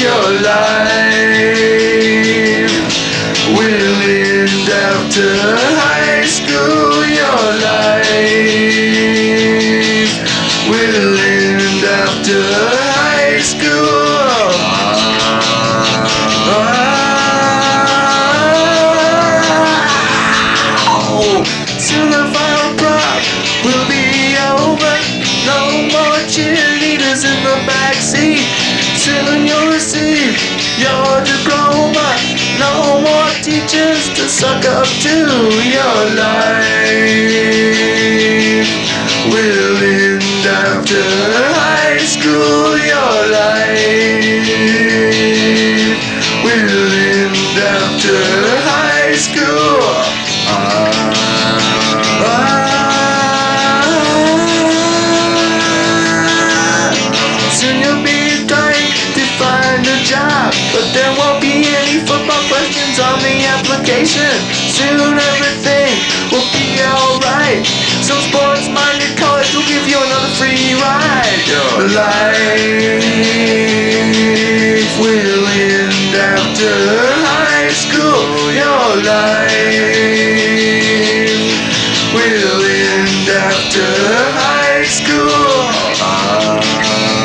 your life will end after high school. Your life will end after high school. Oh, the final will be over. No more cheerleaders in the backseat. Soon your your diploma. No more teachers to suck up to your life. Will end after high school. Your life will end after high school. Ah. there won't be any football questions on the application. Soon everything will be alright. So sports-minded college will give you another free ride. Your life will end after high school. Your life will end after high school. Uh,